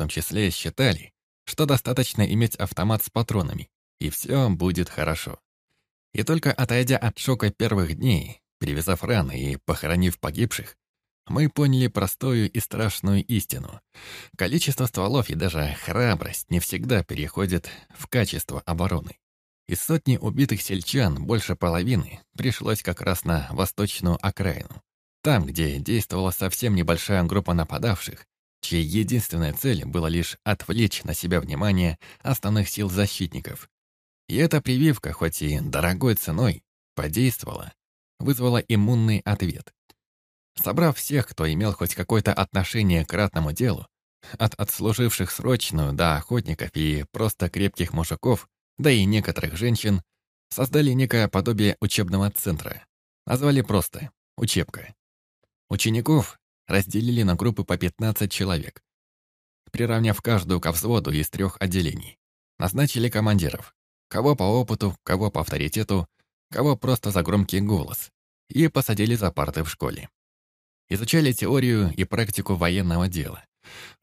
том числе, считали, что достаточно иметь автомат с патронами, и все будет хорошо. И только отойдя от шока первых дней, перевязав раны и похоронив погибших, мы поняли простую и страшную истину. Количество стволов и даже храбрость не всегда переходят в качество обороны. Из сотни убитых сельчан больше половины пришлось как раз на восточную окраину. Там, где действовала совсем небольшая группа нападавших, чьей единственной целью было лишь отвлечь на себя внимание основных сил защитников. И эта прививка, хоть и дорогой ценой, подействовала, вызвала иммунный ответ. Собрав всех, кто имел хоть какое-то отношение к ратному делу, от отслуживших срочную до охотников и просто крепких мужиков, да и некоторых женщин, создали некое подобие учебного центра. Назвали просто «учебка». Учеников разделили на группы по 15 человек, приравняв каждую ко взводу из трех отделений. Назначили командиров, кого по опыту, кого по авторитету, кого просто за громкий голос, и посадили за парты в школе. Изучали теорию и практику военного дела.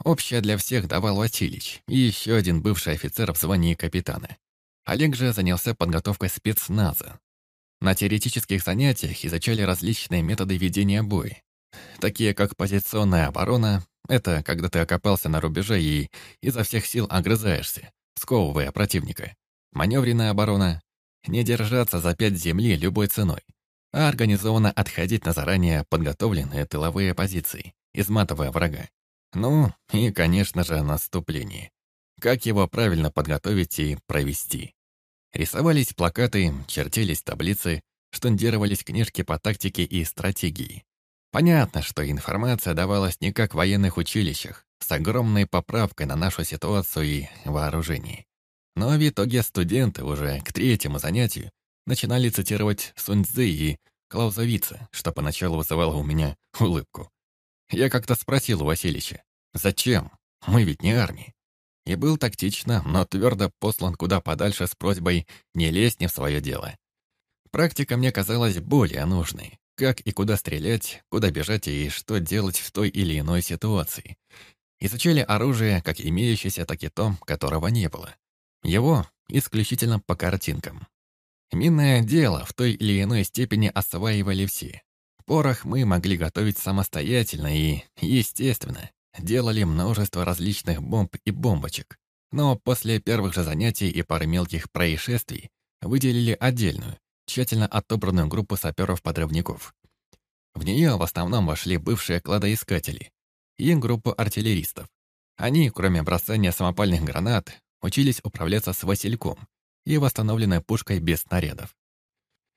Общее для всех давал Васильич и еще один бывший офицер в звании капитана. Олег же занялся подготовкой спецназа. На теоретических занятиях изучали различные методы ведения боя, такие как позиционная оборона, это когда ты окопался на рубеже и изо всех сил огрызаешься, сковывая противника. Маневренная оборона — не держаться за пять земли любой ценой а организованно отходить на заранее подготовленные тыловые позиции, изматывая врага. Ну, и, конечно же, наступление. Как его правильно подготовить и провести. Рисовались плакаты, чертились таблицы, штундировались книжки по тактике и стратегии. Понятно, что информация давалась не как в военных училищах, с огромной поправкой на нашу ситуацию и вооружение. Но в итоге студенты уже к третьему занятию начинали цитировать Сунь Цзы и Клаузовица, что поначалу вызывало у меня улыбку. Я как-то спросил у Васильича, «Зачем? Мы ведь не армия». И был тактично, но твердо послан куда подальше с просьбой не лезть не в свое дело. Практика мне казалась более нужной. Как и куда стрелять, куда бежать и что делать в той или иной ситуации. Изучали оружие, как имеющееся, так и то, которого не было. Его исключительно по картинкам. Минное дело в той или иной степени осваивали все. Порох мы могли готовить самостоятельно и, естественно, делали множество различных бомб и бомбочек. Но после первых же занятий и пары мелких происшествий выделили отдельную, тщательно отобранную группу саперов-подрывников. В нее в основном вошли бывшие кладоискатели и группу артиллеристов. Они, кроме бросания самопальных гранат, учились управляться с васильком, и восстановленной пушкой без снарядов.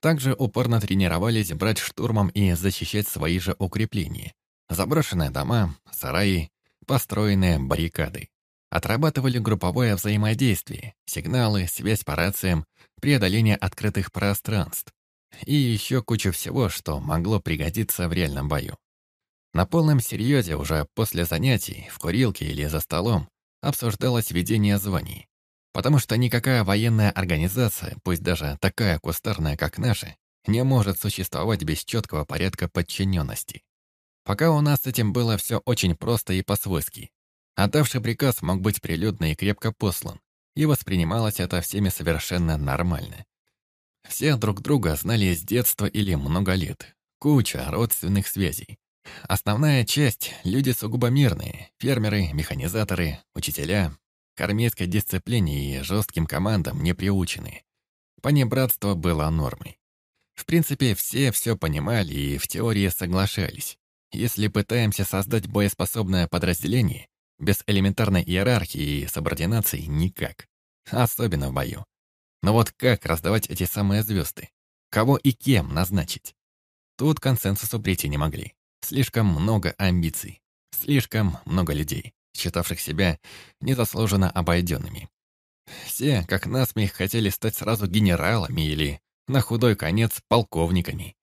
Также упорно тренировались брать штурмом и защищать свои же укрепления. Заброшенные дома, сараи, построенные баррикады. Отрабатывали групповое взаимодействие, сигналы, связь по рациям, преодоление открытых пространств. И еще куча всего, что могло пригодиться в реальном бою. На полном серьезе уже после занятий, в курилке или за столом, обсуждалось ведение званий. Потому что никакая военная организация, пусть даже такая кустарная, как наша, не может существовать без четкого порядка подчиненности. Пока у нас с этим было все очень просто и по-свойски. Отдавший приказ мог быть прилюдно и крепко послан, и воспринималось это всеми совершенно нормально. Все друг друга знали с детства или много лет. Куча родственных связей. Основная часть — люди сугубо мирные, фермеры, механизаторы, учителя, к армейской дисциплине и жестким командам не приучены. Понебратство было нормой. В принципе, все все понимали и в теории соглашались. Если пытаемся создать боеспособное подразделение, без элементарной иерархии и субординации никак. Особенно в бою. Но вот как раздавать эти самые звезды? Кого и кем назначить? Тут консенсусу прийти не могли. Слишком много амбиций. Слишком много людей считавших себя незаслуженно обойденными. Все, как насмех, хотели стать сразу генералами или, на худой конец, полковниками.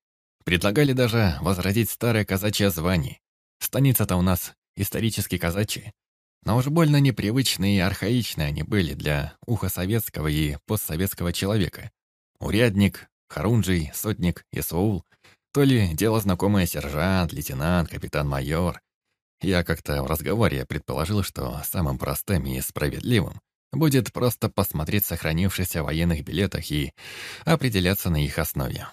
Предлагали даже возродить старое казачье звание. Станица-то у нас исторически казачья. Но уж больно непривычные и архаичные они были для уха советского и постсоветского человека. Урядник, хорунжий, сотник, исаул, то ли дело знакомое сержант, лейтенант, капитан-майор, Я как-то в разговоре предположил, что самым простым и справедливым будет просто посмотреть сохранившихся военных билетах и определяться на их основе.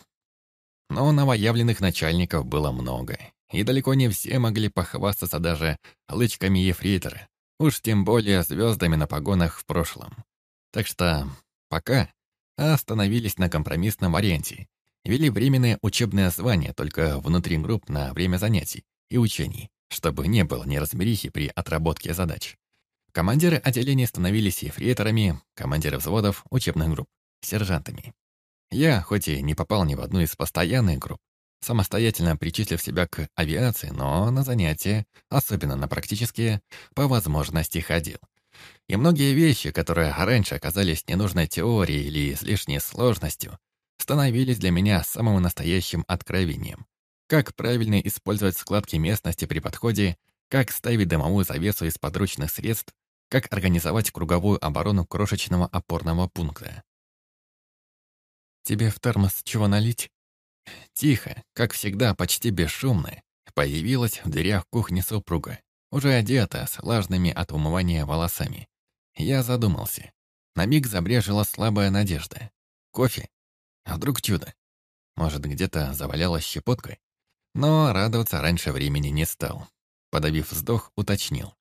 Но новоявленных начальников было много, и далеко не все могли похвастаться даже лычками ефрейтора, уж тем более звездами на погонах в прошлом. Так что пока остановились на компромиссном варианте, вели временное учебное звание только внутри групп на время занятий и учений, чтобы не было неразмерихи при отработке задач. Командиры отделений становились ефрейторами, командиры взводов учебных групп — сержантами. Я, хоть и не попал ни в одну из постоянных групп, самостоятельно причислив себя к авиации, но на занятия, особенно на практические, по возможности ходил. И многие вещи, которые раньше оказались ненужной теорией или излишней сложностью, становились для меня самым настоящим откровением. Как правильно использовать складки местности при подходе, как ставить дымовую завесу из подручных средств, как организовать круговую оборону крошечного опорного пункта. «Тебе в термос чего налить?» Тихо, как всегда, почти бесшумно, появилась в дверях кухни супруга, уже одета, с влажными от умывания волосами. Я задумался. На миг забрежила слабая надежда. Кофе? А вдруг чудо? Может, где-то завалялась щепотка? Но радоваться раньше времени не стал. Подавив вздох, уточнил.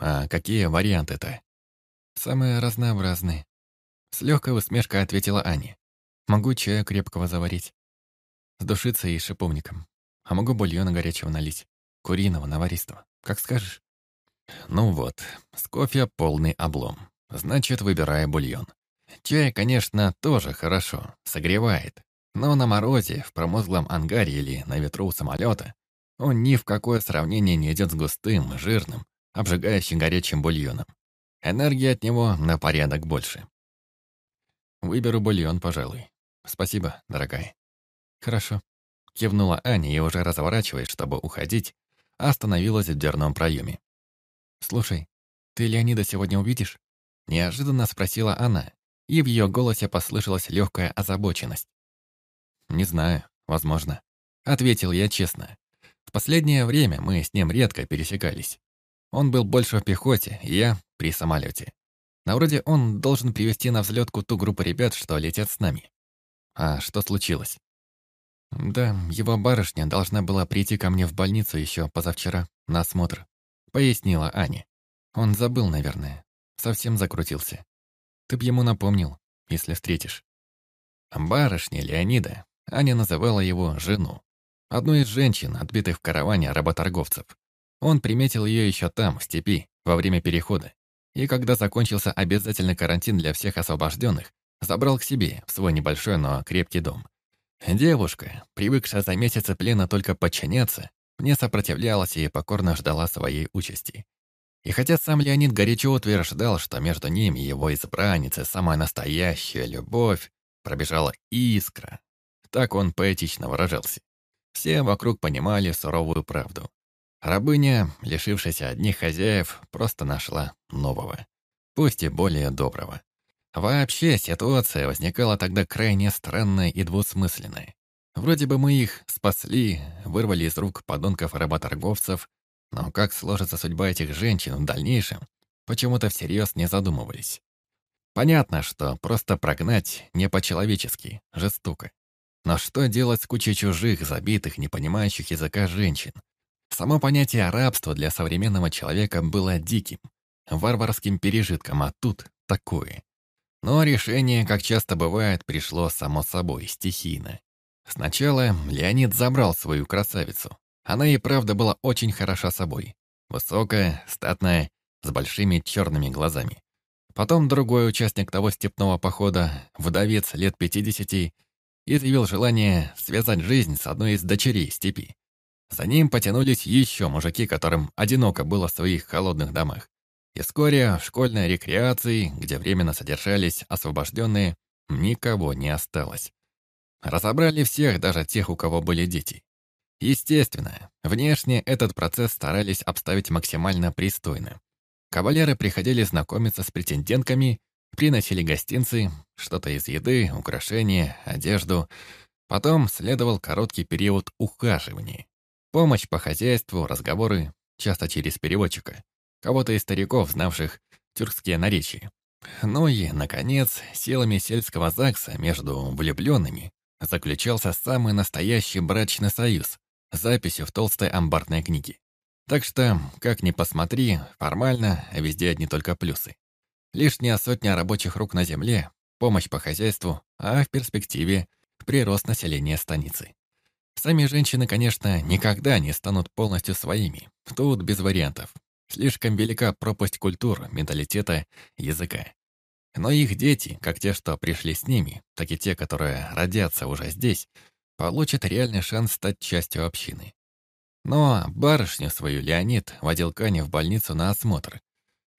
«А какие варианты-то?» «Самые разнообразные». С легкой усмешкой ответила Аня. «Могу чая крепкого заварить. С душицей и шиповником. А могу бульона горячего налить. Куриного, наваристого. Как скажешь. Ну вот, с кофе полный облом. Значит, выбираю бульон. Чай, конечно, тоже хорошо, согревает. Но на морозе, в промозглом ангаре или на ветру у самолета он ни в какое сравнение не идет с густым, жирным, обжигающим горячим бульоном. Энергии от него на порядок больше. Выберу бульон, пожалуй. Спасибо, дорогая. «Хорошо», — кивнула Аня и, уже разворачиваясь, чтобы уходить, остановилась в дверном проеме. «Слушай, ты Леонида сегодня увидишь?» Неожиданно спросила она, и в ее голосе послышалась легкая озабоченность. «Не знаю, возможно», — ответил я честно. В последнее время мы с ним редко пересекались. Он был больше в пехоте, я — при самолете. На вроде он должен привести на взлетку ту группу ребят, что летят с нами. А что случилось? «Да, его барышня должна была прийти ко мне в больницу еще позавчера на осмотр», — пояснила Аня. «Он забыл, наверное. Совсем закрутился. Ты б ему напомнил, если встретишь». Барышня Леонида, Аня называла его жену. Одну из женщин, отбитых в караване работорговцев. Он приметил ее еще там, в степи, во время перехода. И когда закончился обязательный карантин для всех освобожденных, забрал к себе в свой небольшой, но крепкий дом. Девушка, привыкшая за месяцы плена только подчиняться, не сопротивлялась и покорно ждала своей участи. И хотя сам Леонид горячо утверждал, что между ним и его избранницей самая настоящая любовь, пробежала искра. Так он поэтично выражался. Все вокруг понимали суровую правду. Рабыня, лишившаяся одних хозяев, просто нашла нового. Пусть и более доброго. Вообще, ситуация возникала тогда крайне странная и двусмысленная. Вроде бы мы их спасли, вырвали из рук подонков-работорговцев, но как сложится судьба этих женщин в дальнейшем, почему-то всерьез не задумывались. Понятно, что просто прогнать не по-человечески, жестоко. Но что делать с кучей чужих, забитых, не понимающих языка женщин? Само понятие рабства для современного человека было диким, варварским пережитком, а тут такое. Но решение, как часто бывает, пришло само собой, стихийно. Сначала Леонид забрал свою красавицу. Она и правда была очень хороша собой. Высокая, статная, с большими черными глазами. Потом другой участник того степного похода, вдовец лет 50, изъявил желание связать жизнь с одной из дочерей степи. За ним потянулись еще мужики, которым одиноко было в своих холодных домах. И вскоре в школьной рекреации, где временно содержались освобожденные, никого не осталось. Разобрали всех, даже тех, у кого были дети. Естественно, внешне этот процесс старались обставить максимально пристойно. Кавалеры приходили знакомиться с претендентками, приносили гостинцы, что-то из еды, украшения, одежду. Потом следовал короткий период ухаживания. Помощь по хозяйству, разговоры, часто через переводчика, кого-то из стариков, знавших тюркские наречия. Ну и, наконец, силами сельского ЗАГСа между влюбленными заключался самый настоящий брачный союз записью в толстой амбарной книге. Так что, как ни посмотри, формально везде одни только плюсы. Лишняя сотня рабочих рук на земле, помощь по хозяйству, а в перспективе – прирост населения станицы. Сами женщины, конечно, никогда не станут полностью своими. Тут без вариантов. Слишком велика пропасть культуры, менталитета, языка. Но их дети, как те, что пришли с ними, так и те, которые родятся уже здесь, получат реальный шанс стать частью общины. Но барышню свою Леонид водил Кане в больницу на осмотр.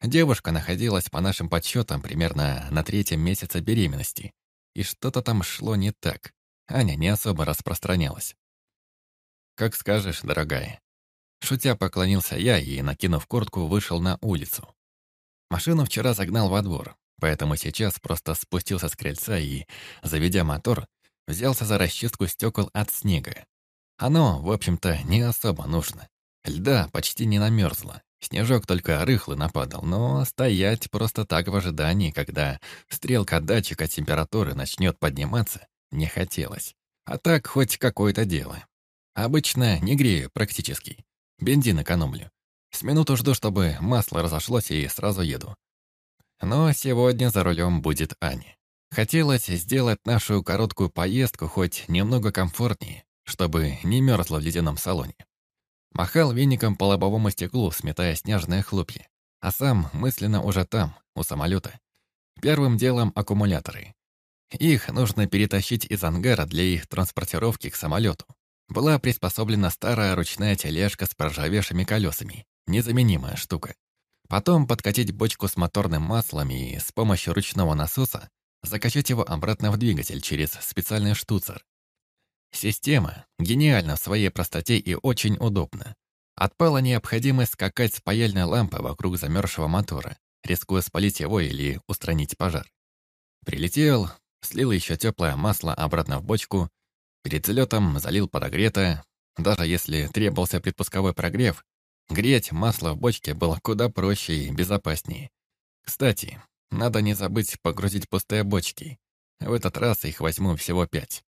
Девушка находилась, по нашим подсчетам, примерно на третьем месяце беременности. И что-то там шло не так. Аня не особо распространялась. «Как скажешь, дорогая». Шутя поклонился я и, накинув куртку, вышел на улицу. Машину вчера загнал во двор, поэтому сейчас просто спустился с крыльца и, заведя мотор, взялся за расчистку стекол от снега. Оно, в общем-то, не особо нужно. Льда почти не намерзло. Снежок только рыхлый нападал, но стоять просто так в ожидании, когда стрелка датчика температуры начнет подниматься, не хотелось. А так хоть какое-то дело. Обычно не грею практически. Бензин экономлю. С минуту жду, чтобы масло разошлось и сразу еду. Но сегодня за рулем будет Аня. Хотелось сделать нашу короткую поездку хоть немного комфортнее, чтобы не мерзло в ледяном салоне. Махал веником по лобовому стеклу, сметая снежные хлопья. А сам мысленно уже там, у самолета. Первым делом аккумуляторы. Их нужно перетащить из ангара для их транспортировки к самолету была приспособлена старая ручная тележка с проржавевшими колесами. Незаменимая штука. Потом подкатить бочку с моторным маслом и с помощью ручного насоса закачать его обратно в двигатель через специальный штуцер. Система гениальна в своей простоте и очень удобна. Отпала необходимость скакать с паяльной лампой вокруг замерзшего мотора, рискуя спалить его или устранить пожар. Прилетел, слил еще теплое масло обратно в бочку, Перед взлетом залил подогретое. Даже если требовался предпусковой прогрев, греть масло в бочке было куда проще и безопаснее. Кстати, надо не забыть погрузить пустые бочки. В этот раз их возьму всего пять.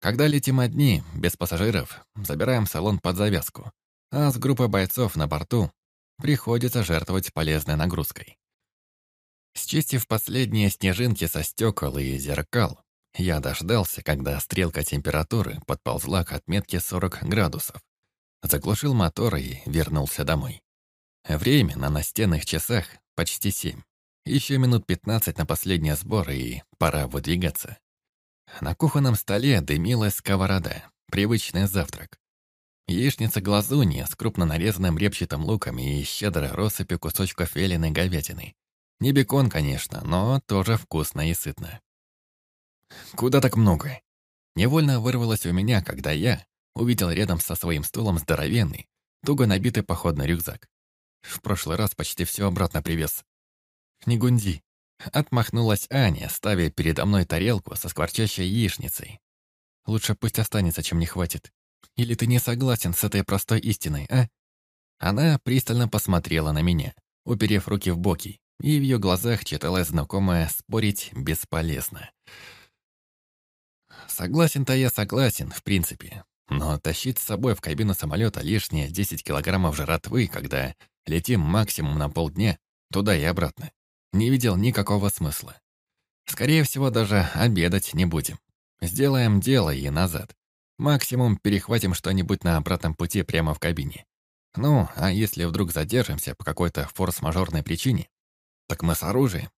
Когда летим одни, без пассажиров, забираем салон под завязку. А с группой бойцов на борту приходится жертвовать полезной нагрузкой. Счистив последние снежинки со стекол и зеркал, я дождался, когда стрелка температуры подползла к отметке 40 градусов. Заглушил мотор и вернулся домой. Время на настенных часах почти семь. Еще минут 15 на последний сбор, и пора выдвигаться. На кухонном столе дымилась сковорода, привычный завтрак. Яичница глазунья с крупно нарезанным репчатым луком и щедрой россыпью кусочков веленой говядины. Не бекон, конечно, но тоже вкусно и сытно. Куда так много? Невольно вырвалось у меня, когда я увидел рядом со своим стулом здоровенный, туго набитый походный рюкзак. В прошлый раз почти все обратно привез. «Не гунди», — отмахнулась Аня, ставя передо мной тарелку со скворчащей яичницей. «Лучше пусть останется, чем не хватит. Или ты не согласен с этой простой истиной, а?» Она пристально посмотрела на меня, уперев руки в боки, и в ее глазах читалось знакомое «спорить бесполезно». Согласен-то я согласен, в принципе. Но тащить с собой в кабину самолета лишние 10 килограммов жратвы, когда летим максимум на полдня, туда и обратно, не видел никакого смысла. Скорее всего, даже обедать не будем. Сделаем дело и назад. Максимум перехватим что-нибудь на обратном пути прямо в кабине. Ну, а если вдруг задержимся по какой-то форс-мажорной причине, так мы с оружием.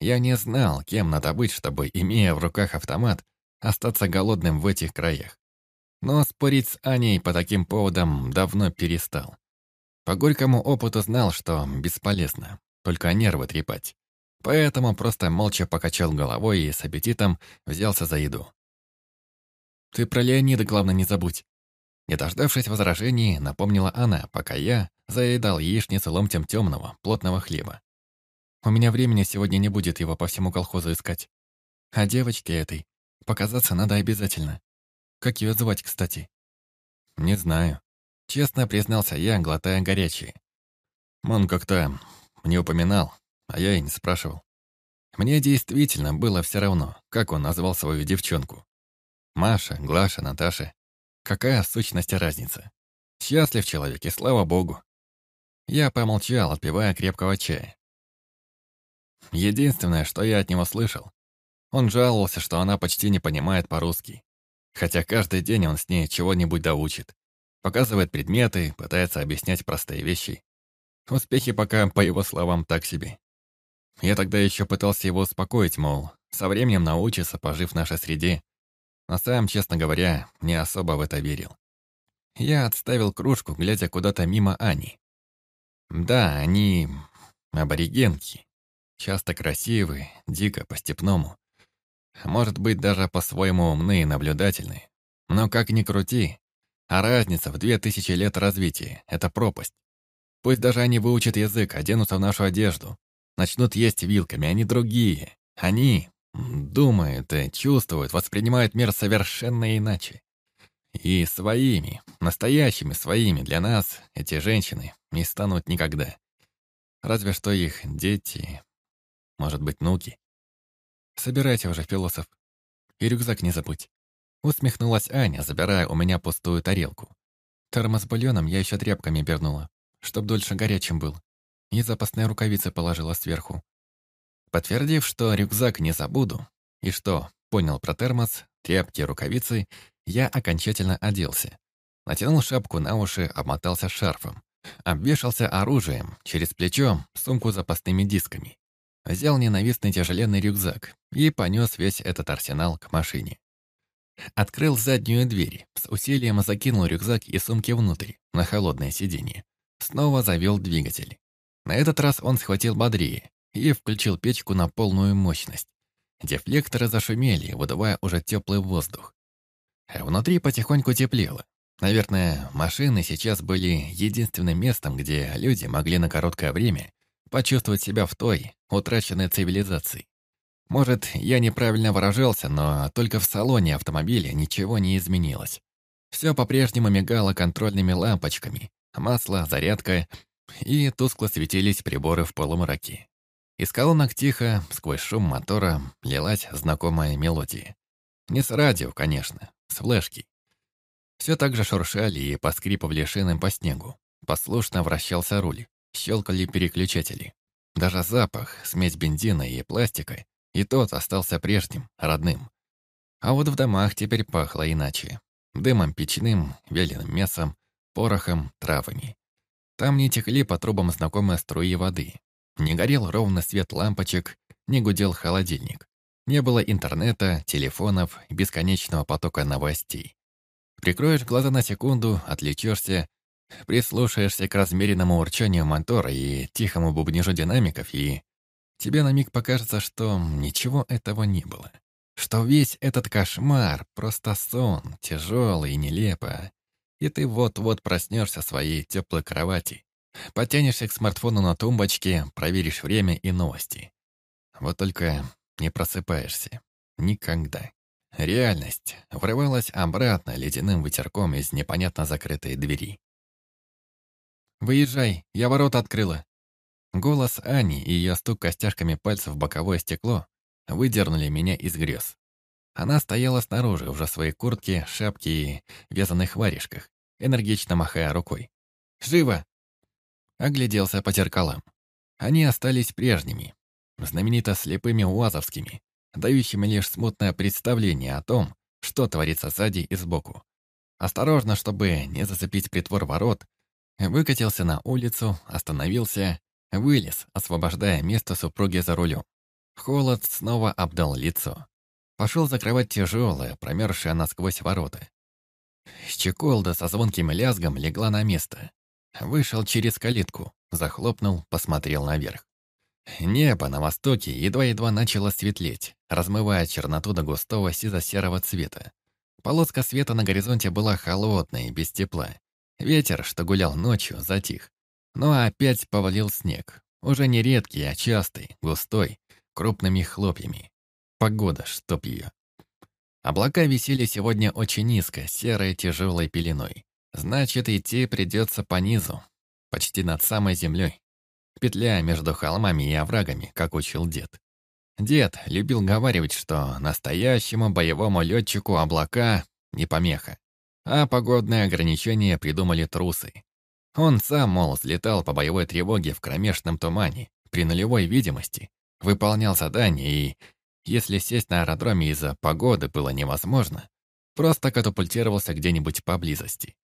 Я не знал, кем надо быть, чтобы, имея в руках автомат, остаться голодным в этих краях. Но спорить с Аней по таким поводам давно перестал. По горькому опыту знал, что бесполезно, только нервы трепать. Поэтому просто молча покачал головой и с аппетитом взялся за еду. «Ты про Леонида, главное, не забудь». Не дождавшись возражений, напомнила она, пока я заедал яичницу ломтем темного, плотного хлеба. «У меня времени сегодня не будет его по всему колхозу искать. А девочке этой Показаться надо обязательно. Как ее звать, кстати? Не знаю. Честно признался я, глотая горячее. Он как-то не упоминал, а я и не спрашивал. Мне действительно было все равно, как он назвал свою девчонку. Маша, Глаша, Наташа. Какая в сущности разница? Счастлив человек, и слава богу. Я помолчал, отпивая крепкого чая. Единственное, что я от него слышал, он жаловался, что она почти не понимает по-русски. Хотя каждый день он с ней чего-нибудь доучит. Показывает предметы, пытается объяснять простые вещи. Успехи пока, по его словам, так себе. Я тогда еще пытался его успокоить, мол, со временем научится, пожив в нашей среде. Но сам, честно говоря, не особо в это верил. Я отставил кружку, глядя куда-то мимо Ани. Да, они аборигенки. Часто красивые, дико, по-степному. Может быть, даже по-своему умные и наблюдательные. Но как ни крути, а разница в две тысячи лет развития — это пропасть. Пусть даже они выучат язык, оденутся в нашу одежду, начнут есть вилками, они другие. Они думают и чувствуют, воспринимают мир совершенно иначе. И своими, настоящими своими для нас эти женщины не станут никогда. Разве что их дети, может быть, внуки. Собирайте уже, философ. И рюкзак не забудь. Усмехнулась Аня, забирая у меня пустую тарелку. Термос с бульоном я еще тряпками обернула чтоб дольше горячим был, и запасные рукавицы положила сверху. Подтвердив, что рюкзак не забуду, и что понял про термос, тряпки, рукавицы, я окончательно оделся. Натянул шапку на уши, обмотался шарфом. Обвешался оружием, через плечо сумку запасными дисками. Взял ненавистный тяжеленный рюкзак и понес весь этот арсенал к машине. Открыл заднюю дверь, с усилием закинул рюкзак и сумки внутрь, на холодное сиденье. Снова завел двигатель. На этот раз он схватил бодрее и включил печку на полную мощность. Дефлекторы зашумели, выдувая уже теплый воздух. А внутри потихоньку теплело. Наверное, машины сейчас были единственным местом, где люди могли на короткое время почувствовать себя в той, утраченной цивилизации. Может, я неправильно выражался, но только в салоне автомобиля ничего не изменилось. Все по-прежнему мигало контрольными лампочками, масло, зарядка, и тускло светились приборы в полумраке. Из колонок тихо, сквозь шум мотора, лилась знакомая мелодия. Не с радио, конечно, с флешки. Все так же шуршали и поскрипывали шины по снегу. Послушно вращался руль, щелкали переключатели. Даже запах, смесь бензина и пластика, и тот остался прежним, родным. А вот в домах теперь пахло иначе. Дымом печным, вяленым мясом, порохом, травами. Там не текли по трубам знакомые струи воды. Не горел ровно свет лампочек, не гудел холодильник. Не было интернета, телефонов, бесконечного потока новостей. Прикроешь глаза на секунду, отвлечешься, прислушаешься к размеренному урчанию мотора и тихому бубнижу динамиков, и тебе на миг покажется, что ничего этого не было. Что весь этот кошмар — просто сон, тяжелый и нелепо, и ты вот-вот проснешься в своей теплой кровати, потянешься к смартфону на тумбочке, проверишь время и новости. Вот только не просыпаешься. Никогда. Реальность врывалась обратно ледяным ветерком из непонятно закрытой двери. «Выезжай, я ворота открыла!» Голос Ани и ее стук костяшками пальцев в боковое стекло выдернули меня из грез. Она стояла снаружи, уже в своей куртке, шапке и вязаных варежках, энергично махая рукой. «Живо!» Огляделся по зеркалам. Они остались прежними, знаменито слепыми уазовскими, дающими лишь смутное представление о том, что творится сзади и сбоку. Осторожно, чтобы не зацепить притвор ворот, выкатился на улицу, остановился, вылез, освобождая место супруги за рулем. Холод снова обдал лицо. Пошел закрывать тяжелое, промерзшее насквозь ворота. Щеколда со звонким лязгом легла на место. Вышел через калитку, захлопнул, посмотрел наверх. Небо на востоке едва-едва начало светлеть, размывая черноту до густого сизо-серого цвета. Полоска света на горизонте была холодной, без тепла. Ветер, что гулял ночью, затих. Но опять повалил снег. Уже не редкий, а частый, густой, крупными хлопьями. Погода, чтоб ее. Облака висели сегодня очень низко, серой тяжелой пеленой. Значит, идти придется по низу, почти над самой землей, петляя между холмами и оврагами, как учил дед. Дед любил говаривать, что настоящему боевому летчику облака не помеха, а погодные ограничения придумали трусы. Он сам, мол, взлетал по боевой тревоге в кромешном тумане, при нулевой видимости, выполнял задания и, если сесть на аэродроме из-за погоды было невозможно, просто катапультировался где-нибудь поблизости.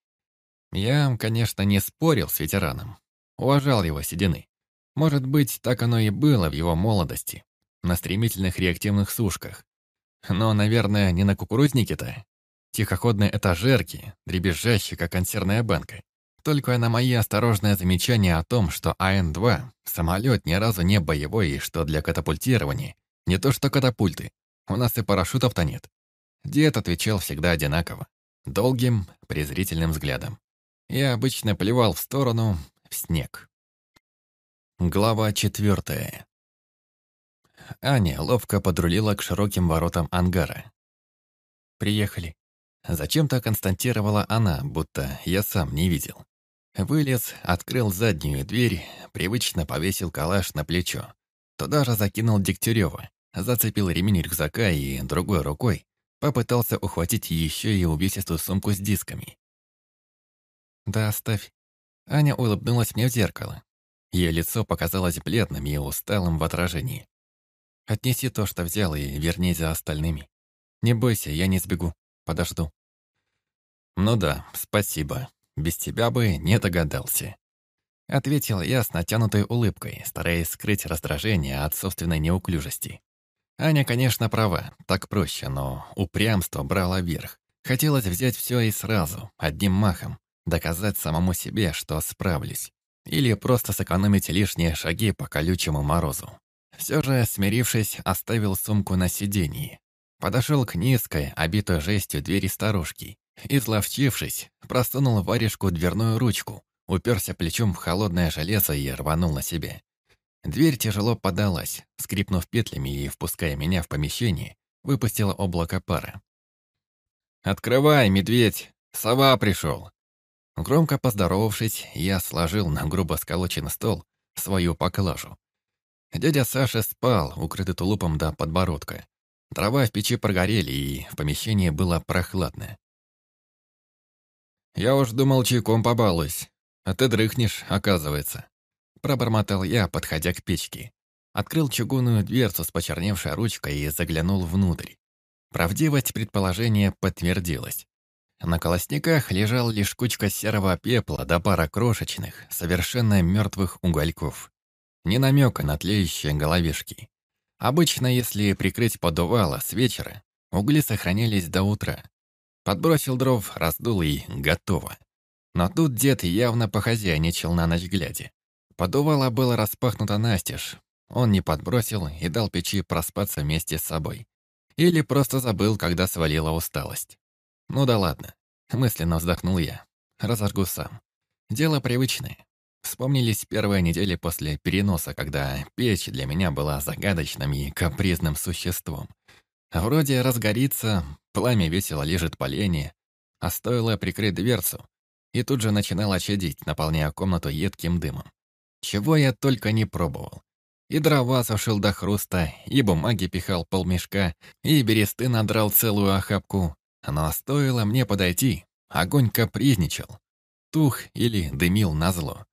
Я, конечно, не спорил с ветераном, уважал его седины. Может быть, так оно и было в его молодости, на стремительных реактивных сушках. Но, наверное, не на кукурузнике-то. Тихоходные этажерки, дребезжащие, как консервная банка. Только на мои осторожные замечания о том, что АН-2 самолет ни разу не боевой и что для катапультирования не то что катапульты, у нас и парашютов-то нет. Дед отвечал всегда одинаково, долгим, презрительным взглядом. Я обычно плевал в сторону, в снег. Глава четвертая. Аня ловко подрулила к широким воротам ангара. «Приехали». Зачем-то констатировала она, будто я сам не видел. Вылез, открыл заднюю дверь, привычно повесил калаш на плечо. Туда же закинул Дегтярева, зацепил ремень рюкзака и другой рукой попытался ухватить еще и увесистую сумку с дисками. «Да оставь». Аня улыбнулась мне в зеркало. Ее лицо показалось бледным и усталым в отражении. «Отнеси то, что взял, и вернись за остальными. Не бойся, я не сбегу. Подожду». «Ну да, спасибо. Без тебя бы не догадался». Ответил я с натянутой улыбкой, стараясь скрыть раздражение от собственной неуклюжести. Аня, конечно, права, так проще, но упрямство брало верх. Хотелось взять все и сразу, одним махом, доказать самому себе, что справлюсь. Или просто сэкономить лишние шаги по колючему морозу. Все же, смирившись, оставил сумку на сиденье. Подошел к низкой, обитой жестью двери старушки. Изловчившись, просунул варежку дверную ручку, уперся плечом в холодное железо и рванул на себе. Дверь тяжело подалась, скрипнув петлями и, впуская меня в помещение, выпустила облако пара. «Открывай, медведь! Сова пришел!» Громко поздоровавшись, я сложил на грубо сколоченный стол свою поклажу. Дядя Саша спал, укрытый тулупом до подбородка. Дрова в печи прогорели, и в помещении было прохладно. «Я уж думал, чайком побалуюсь, а ты дрыхнешь, оказывается». Пробормотал я, подходя к печке. Открыл чугунную дверцу с почерневшей ручкой и заглянул внутрь. Правдивость предположения подтвердилась. На колосниках лежал лишь кучка серого пепла да пара крошечных, совершенно мертвых угольков. Ни намека на тлеющие головешки. Обычно, если прикрыть подувало с вечера, угли сохранялись до утра. Подбросил дров, раздул и готово. Но тут дед явно похозяйничал на ночь глядя. Подувало было распахнуто настежь. Он не подбросил и дал печи проспаться вместе с собой. Или просто забыл, когда свалила усталость. Ну да ладно. Мысленно вздохнул я. Разожгу сам. Дело привычное. Вспомнились первые недели после переноса, когда печь для меня была загадочным и капризным существом. Вроде разгорится, пламя весело лежит поленье, а стоило прикрыть дверцу, и тут же начинало чадить, наполняя комнату едким дымом. Чего я только не пробовал. И дрова сушил до хруста, и бумаги пихал полмешка, и бересты надрал целую охапку. Но стоило мне подойти, огонь капризничал. Тух или дымил назло.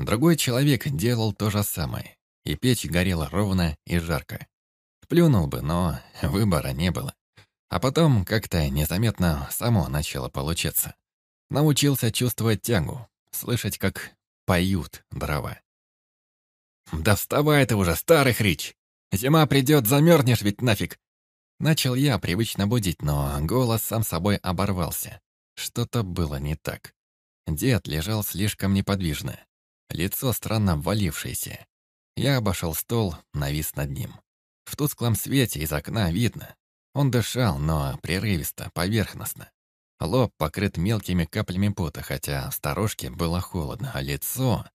Другой человек делал то же самое, и печь горела ровно и жарко. Плюнул бы, но выбора не было. А потом как-то незаметно само начало получаться. Научился чувствовать тягу, слышать, как поют дрова. «Да вставай ты уже, старый хрич! Зима придет, замерзнешь ведь нафиг!» Начал я привычно будить, но голос сам собой оборвался. Что-то было не так. Дед лежал слишком неподвижно. Лицо странно ввалившееся. Я обошел стол, навис над ним. В тусклом свете из окна видно. Он дышал, но прерывисто, поверхностно. Лоб покрыт мелкими каплями пота, хотя в сторожке было холодно, а лицо...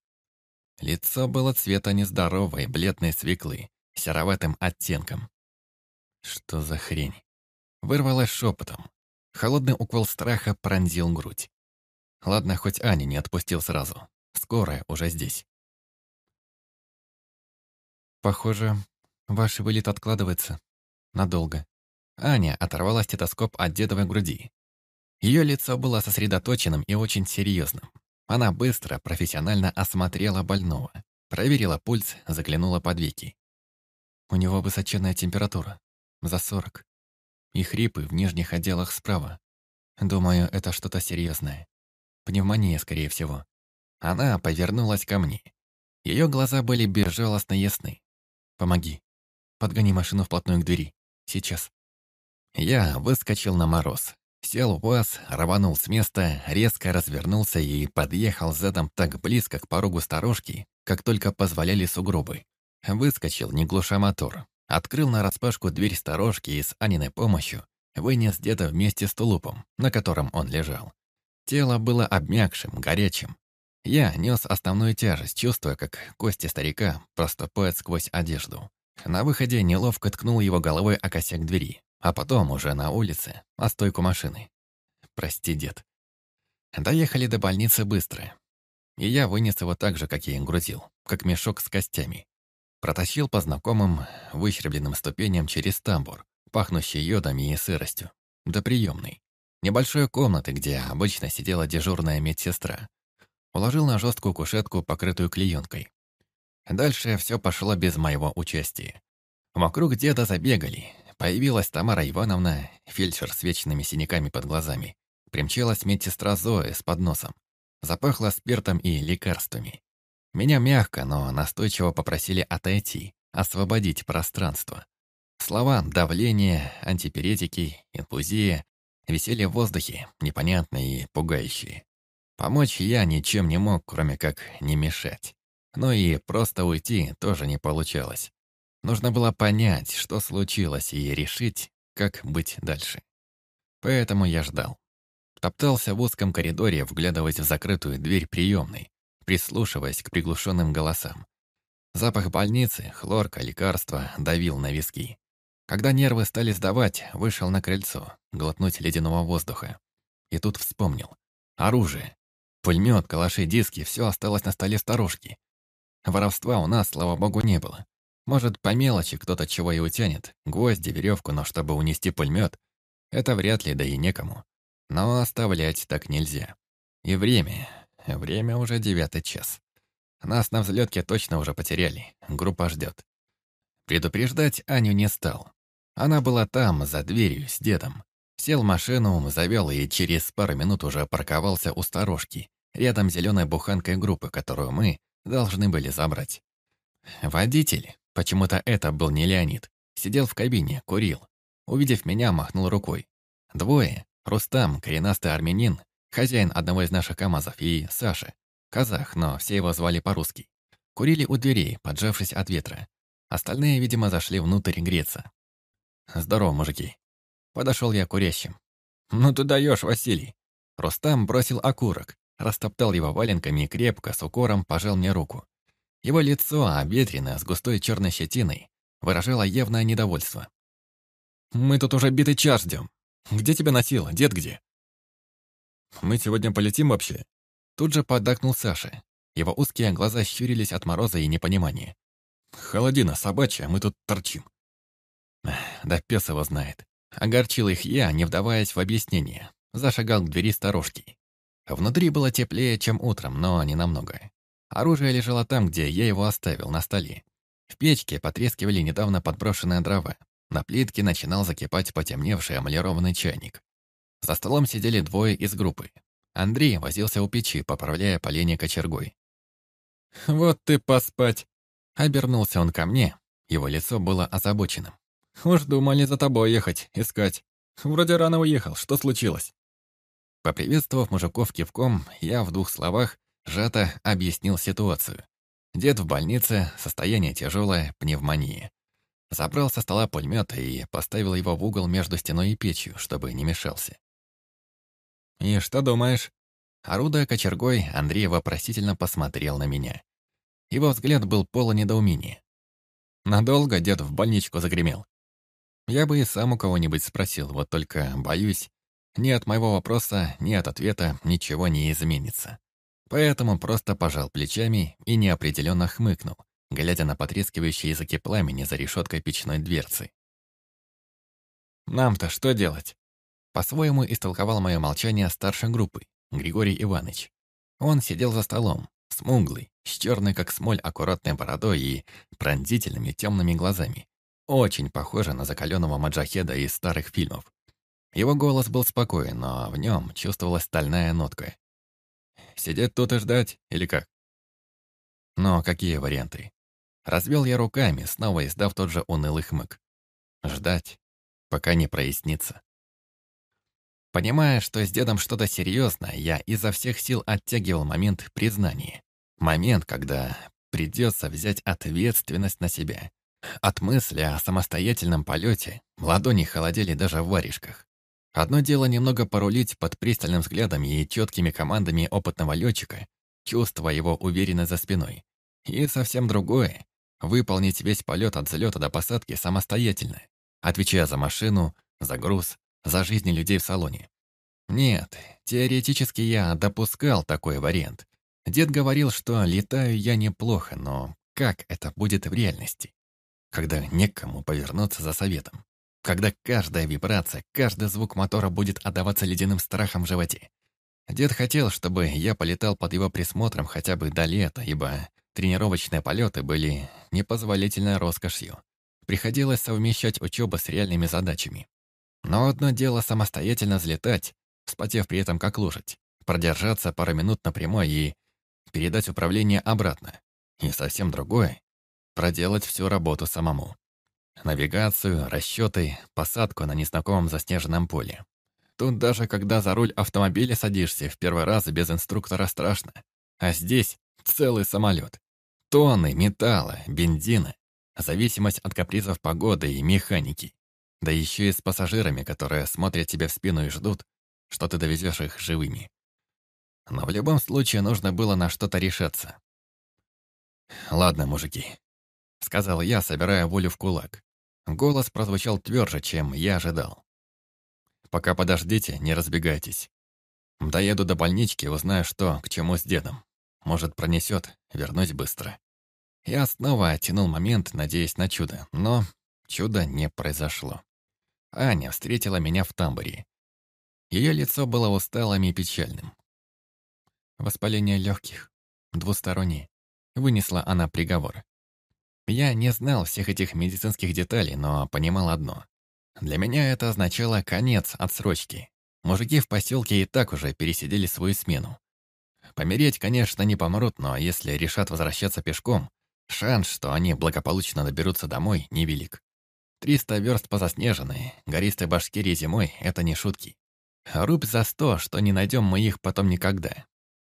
Лицо было цвета нездоровой, бледной свеклы, сероватым оттенком. Что за хрень? Вырвалось шепотом. Холодный укол страха пронзил грудь. Ладно, хоть Аня не отпустил сразу. Скорая уже здесь. Похоже, ваш вылет откладывается. Надолго. Аня оторвала стетоскоп от дедовой груди. Ее лицо было сосредоточенным и очень серьезным. Она быстро, профессионально осмотрела больного, проверила пульс, заглянула под веки. У него высоченная температура, за 40. И хрипы в нижних отделах справа. Думаю, это что-то серьезное. Пневмония, скорее всего. Она повернулась ко мне. Ее глаза были безжалостно ясны. «Помоги. Подгони машину вплотную к двери. Сейчас». Я выскочил на мороз. Сел в УАЗ, рванул с места, резко развернулся и подъехал задом так близко к порогу сторожки, как только позволяли сугробы. Выскочил, не глуша мотор. Открыл нараспашку дверь сторожки и с Аниной помощью вынес деда вместе с тулупом, на котором он лежал. Тело было обмякшим, горячим. Я нес основную тяжесть, чувствуя, как кости старика проступают сквозь одежду. На выходе неловко ткнул его головой о косяк двери, а потом уже на улице, о стойку машины. Прости, дед. Доехали до больницы быстро. И я вынес его так же, как и грузил, как мешок с костями. Протащил по знакомым, выщербленным ступеням через тамбур, пахнущий йодами и сыростью, до приемной. Небольшой комнаты, где обычно сидела дежурная медсестра. Уложил на жесткую кушетку, покрытую клеенкой. Дальше все пошло без моего участия. Вокруг деда забегали. Появилась Тамара Ивановна, фельдшер с вечными синяками под глазами. Примчалась медсестра Зоя с подносом. Запахло спиртом и лекарствами. Меня мягко, но настойчиво попросили отойти, освободить пространство. Слова «давление», «антиперетики», «инфузия» висели в воздухе, непонятные и пугающие. Помочь я ничем не мог, кроме как не мешать. Но и просто уйти тоже не получалось. Нужно было понять, что случилось, и решить, как быть дальше. Поэтому я ждал. Топтался в узком коридоре, вглядываясь в закрытую дверь приемной, прислушиваясь к приглушенным голосам. Запах больницы, хлорка, лекарства давил на виски. Когда нервы стали сдавать, вышел на крыльцо, глотнуть ледяного воздуха. И тут вспомнил. Оружие. Пулемет, калаши, диски, все осталось на столе сторожки. Воровства у нас, слава богу, не было. Может, по мелочи кто-то чего и утянет, гвозди, веревку, но чтобы унести пулемет, это вряд ли, да и некому. Но оставлять так нельзя. И время. Время уже девятый час. Нас на взлетке точно уже потеряли. Группа ждет. Предупреждать Аню не стал. Она была там, за дверью, с дедом. Сел машину, завел и через пару минут уже парковался у сторожки, рядом с зеленой буханкой группы, которую мы должны были забрать. Водитель, почему-то это был не Леонид, сидел в кабине, курил. Увидев меня, махнул рукой. Двое, Рустам, коренастый армянин, хозяин одного из наших КАМАЗов, и Саша, казах, но все его звали по-русски. Курили у дверей, поджавшись от ветра. Остальные, видимо, зашли внутрь греться. «Здорово, мужики». Подошел я курящим. «Ну ты даешь, Василий». Рустам бросил окурок, растоптал его валенками и крепко, с укором пожал мне руку. Его лицо, обветренное, с густой черной щетиной, выражало явное недовольство. «Мы тут уже битый час ждем. Где тебя носило? Дед где?» «Мы сегодня полетим вообще?» Тут же поддакнул Саша. Его узкие глаза щурились от мороза и непонимания. «Холодина собачья, мы тут торчим». Да пес его знает. Огорчил их я, не вдаваясь в объяснение. Зашагал к двери сторожки. Внутри было теплее, чем утром, но не намного. Оружие лежало там, где я его оставил, на столе. В печке потрескивали недавно подброшенные дрова. На плитке начинал закипать потемневший эмалированный чайник. За столом сидели двое из группы. Андрей возился у печи, поправляя поленья кочергой. «Вот ты поспать!» Обернулся он ко мне. Его лицо было озабоченным. «Уж думали за тобой ехать, искать. Вроде рано уехал, что случилось?» Поприветствовав мужиков кивком, я в двух словах сжато объяснил ситуацию. Дед в больнице, состояние тяжелое, пневмония. Забрал со стола пулемет и поставил его в угол между стеной и печью, чтобы не мешался. «И что думаешь?» Орудуя кочергой, Андрей вопросительно посмотрел на меня. Его взгляд был полон недоумения. Надолго дед в больничку загремел. Я бы и сам у кого-нибудь спросил, вот только, боюсь, Ни от моего вопроса, ни от ответа ничего не изменится. Поэтому просто пожал плечами и неопределенно хмыкнул, глядя на потрескивающие языки пламени за решеткой печной дверцы. «Нам-то что делать?» По-своему истолковал мое молчание старшей группы, Григорий Иванович. Он сидел за столом, смуглый, с черной как смоль аккуратной бородой и пронзительными темными глазами. Очень похоже на закаленного маджахеда из старых фильмов. Его голос был спокоен, но в нем чувствовалась стальная нотка. Сидеть тут и ждать, или как? Но какие варианты? Развел я руками, снова издав тот же унылый хмык. Ждать, пока не прояснится. Понимая, что с дедом что-то серьезное, я изо всех сил оттягивал момент признания. Момент, когда придется взять ответственность на себя. От мысли о самостоятельном полете ладони холодели даже в варежках. Одно дело немного порулить под пристальным взглядом и четкими командами опытного летчика, чувствуя его уверенность за спиной. И совсем другое — выполнить весь полет от взлета до посадки самостоятельно, отвечая за машину, за груз, за жизни людей в салоне. Нет, теоретически я допускал такой вариант. Дед говорил, что летаю я неплохо, но как это будет в реальности? Когда некому повернуться за советом. Когда каждая вибрация, каждый звук мотора будет отдаваться ледяным страхом в животе. Дед хотел, чтобы я полетал под его присмотром хотя бы до лета, ибо тренировочные полеты были непозволительной роскошью. Приходилось совмещать учебу с реальными задачами. Но одно дело самостоятельно взлетать, вспотев при этом как лошадь, продержаться пару минут на и передать управление обратно. И совсем другое — проделать всю работу самому. Навигацию, расчеты, посадку на незнакомом заснеженном поле. Тут даже когда за руль автомобиля садишься в первый раз без инструктора страшно. А здесь целый самолет. Тонны металла, бензина, зависимость от капризов погоды и механики. Да еще и с пассажирами, которые смотрят тебе в спину и ждут, что ты довезешь их живыми. Но в любом случае нужно было на что-то решаться. «Ладно, мужики», — сказал я, собирая волю в кулак. Голос прозвучал тверже, чем я ожидал. «Пока подождите, не разбегайтесь. Доеду до больнички, узнаю, что к чему с дедом. Может, пронесет, вернусь быстро». Я снова оттянул момент, надеясь на чудо, но чуда не произошло. Аня встретила меня в тамбуре. Ее лицо было усталым и печальным. Воспаление легких, двустороннее. Вынесла она приговор. Я не знал всех этих медицинских деталей, но понимал одно. Для меня это означало конец отсрочки. Мужики в поселке и так уже пересидели свою смену. Помереть, конечно, не помрут, но если решат возвращаться пешком, шанс, что они благополучно доберутся домой, невелик. Триста верст по заснеженной, гористой Башкирии зимой — это не шутки. Рубь за сто, что не найдем мы их потом никогда.